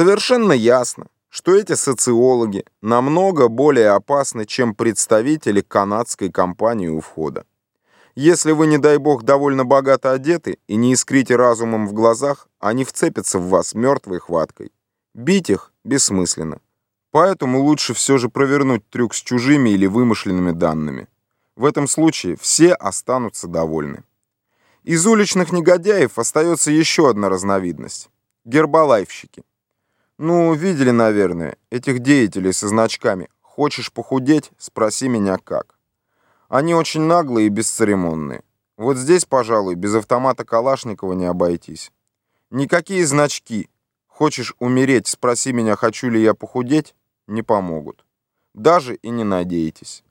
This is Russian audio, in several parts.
Совершенно ясно, что эти социологи намного более опасны, чем представители канадской компании у входа. Если вы, не дай бог, довольно богато одеты и не искрите разумом в глазах, они вцепятся в вас мертвой хваткой. Бить их бессмысленно. Поэтому лучше все же провернуть трюк с чужими или вымышленными данными. В этом случае все останутся довольны. Из уличных негодяев остается еще одна разновидность – гербалайфщики. Ну, видели, наверное, этих деятелей со значками «Хочешь похудеть? Спроси меня как». Они очень наглые и бесцеремонные. Вот здесь, пожалуй, без автомата Калашникова не обойтись. Никакие значки «Хочешь умереть? Спроси меня, хочу ли я похудеть?» не помогут. Даже и не надейтесь.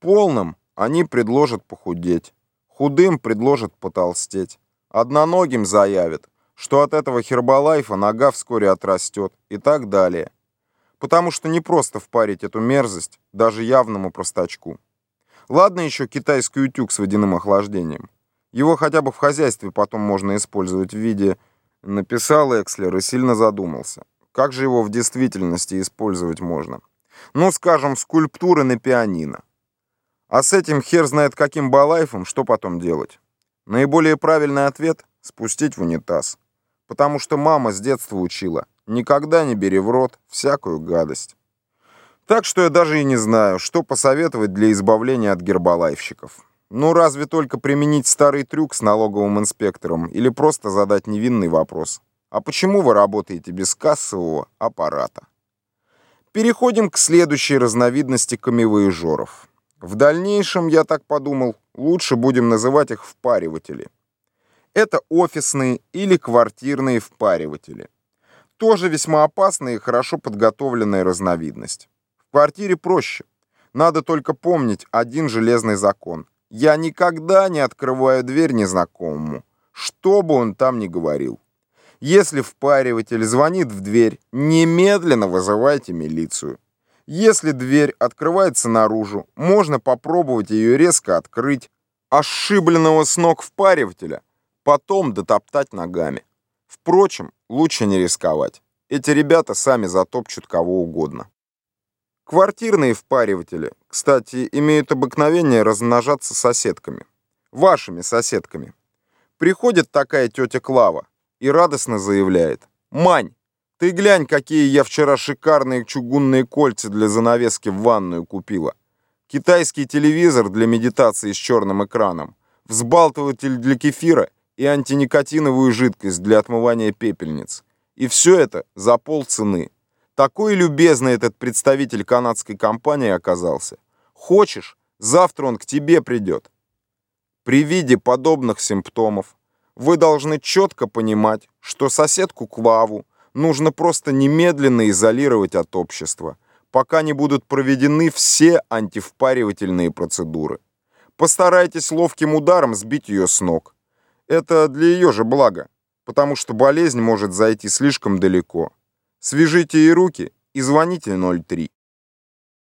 Полным они предложат похудеть. Худым предложат потолстеть. Одноногим заявят, что от этого хербалайфа нога вскоре отрастет и так далее. Потому что не просто впарить эту мерзость даже явному простачку. Ладно еще китайский утюг с водяным охлаждением. Его хотя бы в хозяйстве потом можно использовать в виде... Написал Экслер и сильно задумался. Как же его в действительности использовать можно? Ну, скажем, скульптуры на пианино. А с этим хер знает каким балайфом, что потом делать? Наиболее правильный ответ – спустить в унитаз. Потому что мама с детства учила – никогда не бери в рот всякую гадость. Так что я даже и не знаю, что посоветовать для избавления от гербалайфщиков. Ну, разве только применить старый трюк с налоговым инспектором или просто задать невинный вопрос. А почему вы работаете без кассового аппарата? Переходим к следующей разновидности камевоежоров. В дальнейшем, я так подумал, лучше будем называть их впариватели. Это офисные или квартирные впариватели. Тоже весьма опасная и хорошо подготовленная разновидность. В квартире проще. Надо только помнить один железный закон. Я никогда не открываю дверь незнакомому, что бы он там ни говорил. Если впариватель звонит в дверь, немедленно вызывайте милицию. Если дверь открывается наружу, можно попробовать ее резко открыть, ошибленного с ног впаривателя, потом дотоптать ногами. Впрочем, лучше не рисковать. Эти ребята сами затопчут кого угодно. Квартирные впариватели, кстати, имеют обыкновение размножаться соседками. Вашими соседками. Приходит такая тетя Клава и радостно заявляет. «Мань, ты глянь, какие я вчера шикарные чугунные кольца для занавески в ванную купила. Китайский телевизор для медитации с черным экраном, взбалтыватель для кефира и антиникотиновую жидкость для отмывания пепельниц. И все это за полцены. Такой любезный этот представитель канадской компании оказался. Хочешь, завтра он к тебе придет. При виде подобных симптомов вы должны четко понимать, что соседку Клаву нужно просто немедленно изолировать от общества, пока не будут проведены все антивпаривательные процедуры. Постарайтесь ловким ударом сбить ее с ног. Это для ее же блага, потому что болезнь может зайти слишком далеко. Свяжите ей руки и звоните 03.